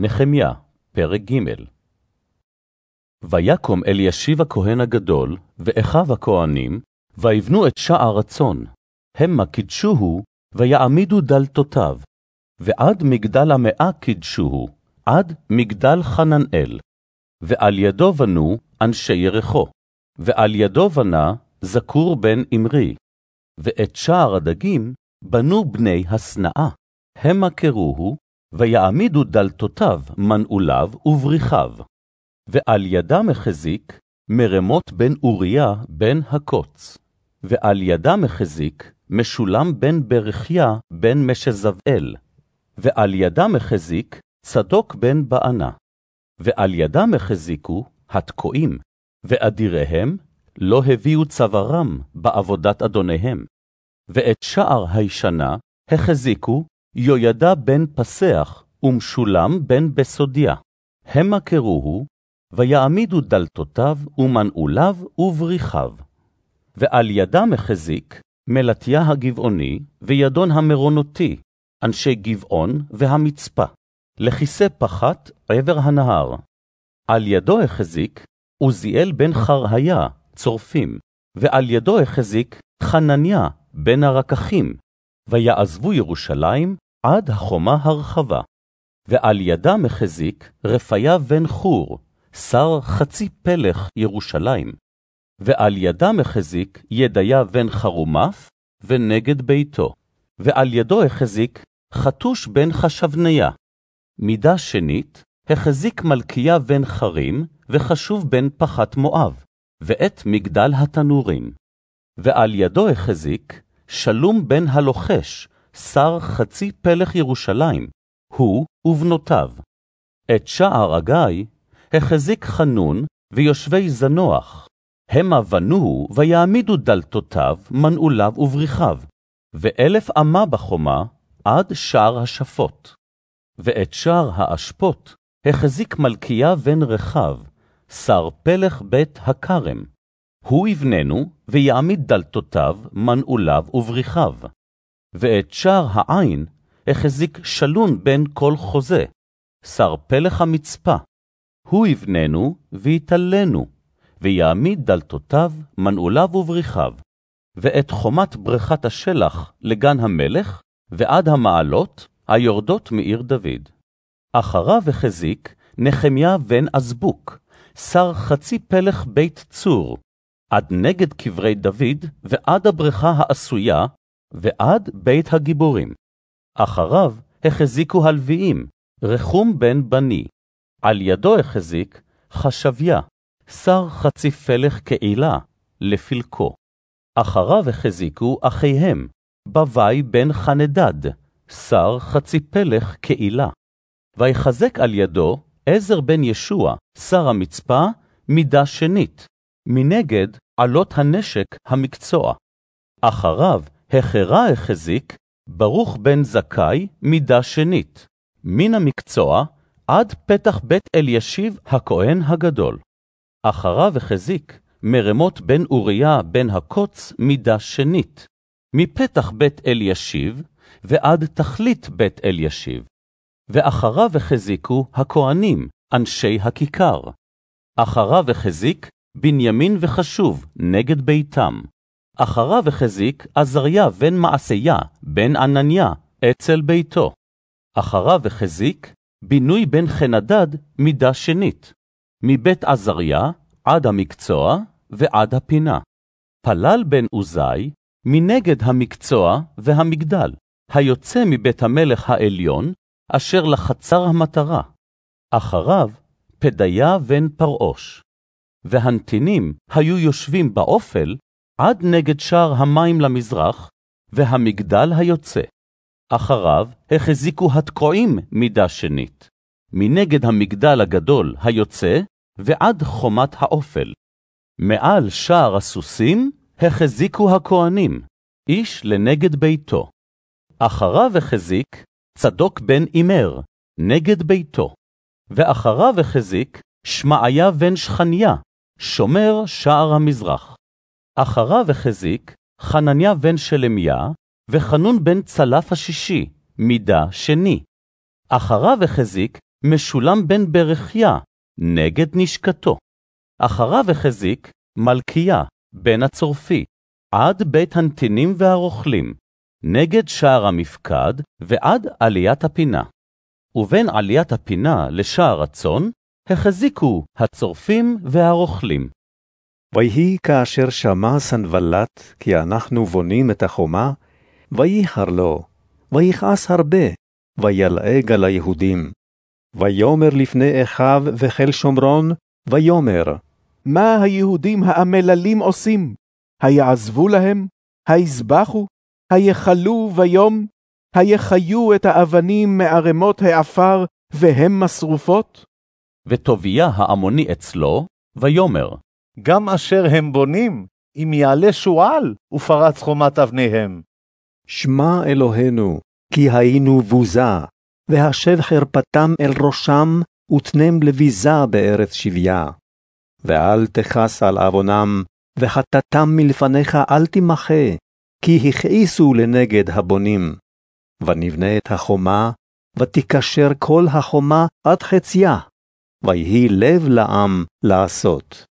נחמיה, פרק ג' ויקום אלישיב הכהן הגדול, ואחיו הכהנים, ויבנו את שער הצאן. המה קידשוהו, ויעמידו דלתותיו. ועד מגדל המאה קידשוהו, עד מגדל חננאל. ועל ידו בנו אנשי ירחו, ועל ידו בנה זכור בן אמרי. ואת שער הדגים בנו בני השנאה, המה קרוהו, ויעמידו דלתותיו מנעוליו ובריחיו. ועל ידם החזיק מרמות בן אוריה בן הקוץ. ועל ידם החזיק משולם בן ברכיה בן משזבאל. ועל ידם החזיק צדוק בן בענה. ועל ידם החזיקו התקועים, ואדיריהם לא הביאו צווארם בעבודת אדוניהם. ואת שער הישנה החזיקו יוידע בן פסח ומשולם בן בסודיה. המה קרוהו, ויעמידו דלתותיו ומנעוליו ובריחיו. ועל ידם החזיק מלטיה הגבעוני וידון המרונותי, אנשי גבעון והמצפה, לכיסא פחת עבר הנהר. על ידו החזיק עוזיאל בן חרהיה, צורפים, ועל ידו החזיק חנניה בן הרקחים, ויעזבו ירושלים עד החומה הרחבה. ועל ידם החזיק רפיה בן חור, שר חצי פלך ירושלים. ועל ידם החזיק ידיה בן חרומף, ונגד ביתו. ועל ידו החזיק חתוש בן חשבניה. מידה שנית, החזיק מלכיה בן חרים, וחשוב בן פחת מואב, ואת מגדל התנורים. ועל ידו החזיק שלום בן הלוחש, שר חצי פלך ירושלים, הוא ובנותיו. את שער הגיא החזיק חנון ויושבי זנוח. המה בנוהו ויעמידו דלתותיו, מנעוליו ובריחיו, ואלף אמה בחומה עד שער השפות. ואת שער האשפות החזיק מלכיה בן רחב, שר פלך בית הכרם. הוא יבננו, ויעמיד דלתותיו, מנעוליו ובריחיו. ואת שער העין החזיק שלון בן כל חוזה, שר פלך המצפה. הוא יבננו ויתלנו, ויעמיד דלתותיו, מנעוליו ובריחיו. ואת חומת בריכת השלח לגן המלך, ועד המעלות היורדות מעיר דוד. אחריו החזיק נחמיה בן עזבוק, שר חצי פלך בית צור, עד נגד קברי דוד, ועד הבריכה העשויה, ועד בית הגיבורים. אחריו החזיקו הלוויים, רחום בן בני. על ידו החזיק חשביה, שר חצי פלך קהילה, לפלקו. אחריו החזיקו אחיהם, בבי בן חנדד, שר חצי פלך קהילה. ויחזק על ידו עזר בן ישוע, שר המצפה, מידה שנית, מנגד עלות הנשק המקצוע. אחריו החרה החזיק ברוך בן זכאי מידה שנית, מן המקצוע עד פתח בית אלישיב הכהן הגדול. אחריו החזיק מרמות בן אוריה בן הקוץ מידה שנית, מפתח בית אלישיב ועד תכלית בית אלישיב. ואחריו החזיקו הכהנים, אנשי הכיכר. אחריו החזיק בנימין וחשוב נגד ביתם. אחריו החזיק עזריה בן מעשיה בן ענניה אצל ביתו. אחריו החזיק בינוי בן חנדד מידה שנית, מבית עזריה עד המקצוע ועד הפינה. פלל בן עוזי מנגד המקצוע והמגדל, היוצא מבית המלך העליון, אשר לחצר המטרה. אחריו פדיה בן פרעוש. והנתינים היו יושבים באופל עד נגד שער המים למזרח, והמגדל היוצא. אחריו החזיקו התקועים מידה שנית, מנגד המגדל הגדול היוצא ועד חומת האופל. מעל שער הסוסים החזיקו הכהנים, איש לנגד ביתו. אחריו החזיק צדוק בן אימר, נגד ביתו. ואחריו החזיק שמעיה בן שכניה, שומר שער המזרח. אחריו החזיק חנניה בן שלמיה, וחנון בן צלף השישי, מידה שני. אחריו החזיק משולם בן ברכיה, נגד נשקתו. אחריו החזיק מלכיה, בן הצורפי, עד בית הנתינים והרוכלים, נגד שער המפקד ועד עליית הפינה. ובין עליית הפינה לשער הצאן, החזיקו הצורפים והרוכלים. ויהי כאשר שמע סנבלט כי אנחנו בונים את החומה, וייחר לו, ויכעס הרבה, וילעג על היהודים. ויאמר לפני אחיו וחיל שומרון, ויאמר, מה היהודים האמללים עושים? היעזבו להם? היזבחו? היכלו ביום? היחיו את האבנים מערמות העפר, והם משרופות? וטוביה העמוני אצלו, ויאמר, גם אשר הם בונים, אם יעלה שועל, ופרץ חומת אבניהם. שמע אלוהינו, כי היינו בוזה, והשב חרפתם אל ראשם, ותנם לביזה בארץ שביה. ואל תכס על עוונם, וחטאתם מלפניך אל תמחה, כי הכעיסו לנגד הבונים. ונבנה את החומה, ותיקשר כל החומה עד חציה, ויהי לב לעם לעשות.